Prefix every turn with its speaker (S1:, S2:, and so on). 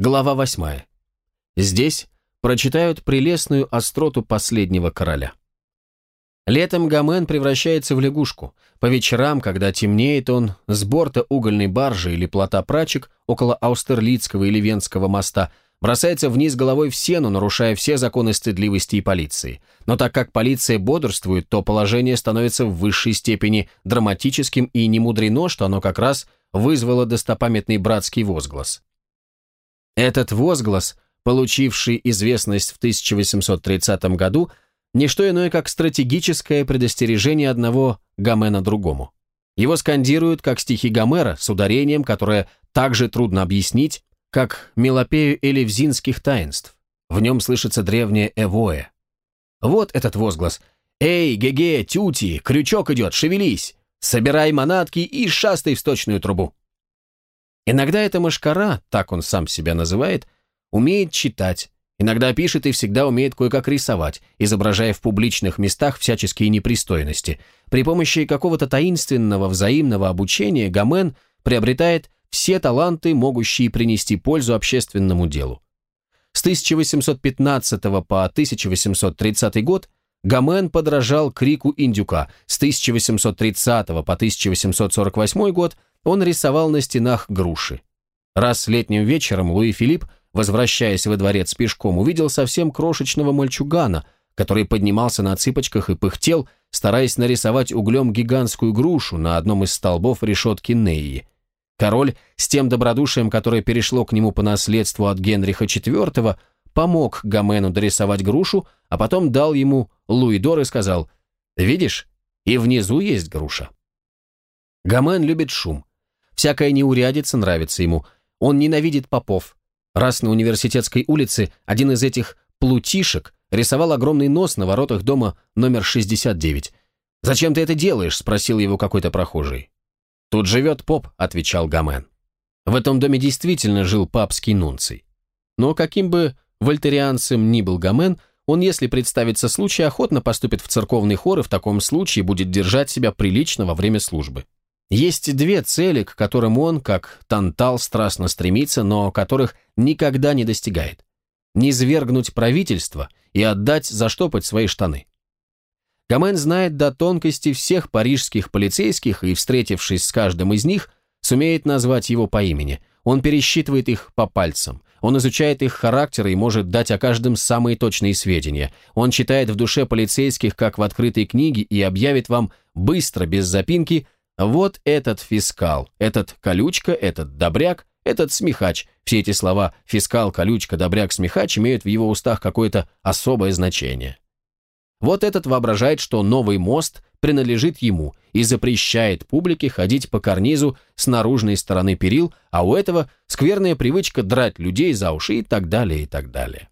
S1: Глава восьмая. Здесь прочитают прелестную остроту последнего короля. Летом Гомен превращается в лягушку. По вечерам, когда темнеет он, с борта угольной баржи или плота прачек около Аустерлицкого или Венского моста бросается вниз головой в сену, нарушая все законы стыдливости и полиции. Но так как полиция бодрствует, то положение становится в высшей степени драматическим и не мудрено, что оно как раз вызвало достопамятный братский возглас. Этот возглас, получивший известность в 1830 году, не что иное, как стратегическое предостережение одного Гомена другому. Его скандируют как стихи Гомера с ударением, которое так же трудно объяснить, как мелопею элевзинских таинств. В нем слышится древнее эвоэ. Вот этот возглас. «Эй, геге, тюти, крючок идет, шевелись! Собирай манатки и шастай в сточную трубу!» Иногда эта мышкара, так он сам себя называет, умеет читать, иногда пишет и всегда умеет кое-как рисовать, изображая в публичных местах всяческие непристойности. При помощи какого-то таинственного взаимного обучения Гомен приобретает все таланты, могущие принести пользу общественному делу. С 1815 по 1830 год Гомен подражал крику индюка, с 1830 по 1848 год – он рисовал на стенах груши. Раз летним вечером Луи Филипп, возвращаясь во дворец пешком, увидел совсем крошечного мальчугана, который поднимался на цыпочках и пыхтел, стараясь нарисовать углем гигантскую грушу на одном из столбов решетки Нейи. Король, с тем добродушием, которое перешло к нему по наследству от Генриха IV, помог Гомену дорисовать грушу, а потом дал ему Луидор и сказал «Видишь, и внизу есть груша». Гомен любит шум, Всякая неурядица нравится ему. Он ненавидит попов. Раз на университетской улице один из этих плутишек рисовал огромный нос на воротах дома номер 69. «Зачем ты это делаешь?» – спросил его какой-то прохожий. «Тут живет поп», – отвечал Гомен. В этом доме действительно жил папский нунций. Но каким бы вольтерианцем ни был Гомен, он, если представится случай, охотно поступит в церковный хор и в таком случае будет держать себя прилично во время службы. Есть две цели, к которым он, как Тантал, страстно стремится, но которых никогда не достигает. Низвергнуть правительство и отдать заштопать свои штаны. Гомен знает до тонкости всех парижских полицейских и, встретившись с каждым из них, сумеет назвать его по имени. Он пересчитывает их по пальцам. Он изучает их характеры и может дать о каждом самые точные сведения. Он читает в душе полицейских, как в открытой книге, и объявит вам быстро, без запинки – вот этот фискал, этот колючка, этот добряк, этот смехач. Все эти слова «фискал», «колючка», «добряк», «смехач» имеют в его устах какое-то особое значение. Вот этот воображает, что новый мост принадлежит ему и запрещает публике ходить по карнизу с наружной стороны перил, а у этого скверная привычка драть людей за уши и так далее, и так далее.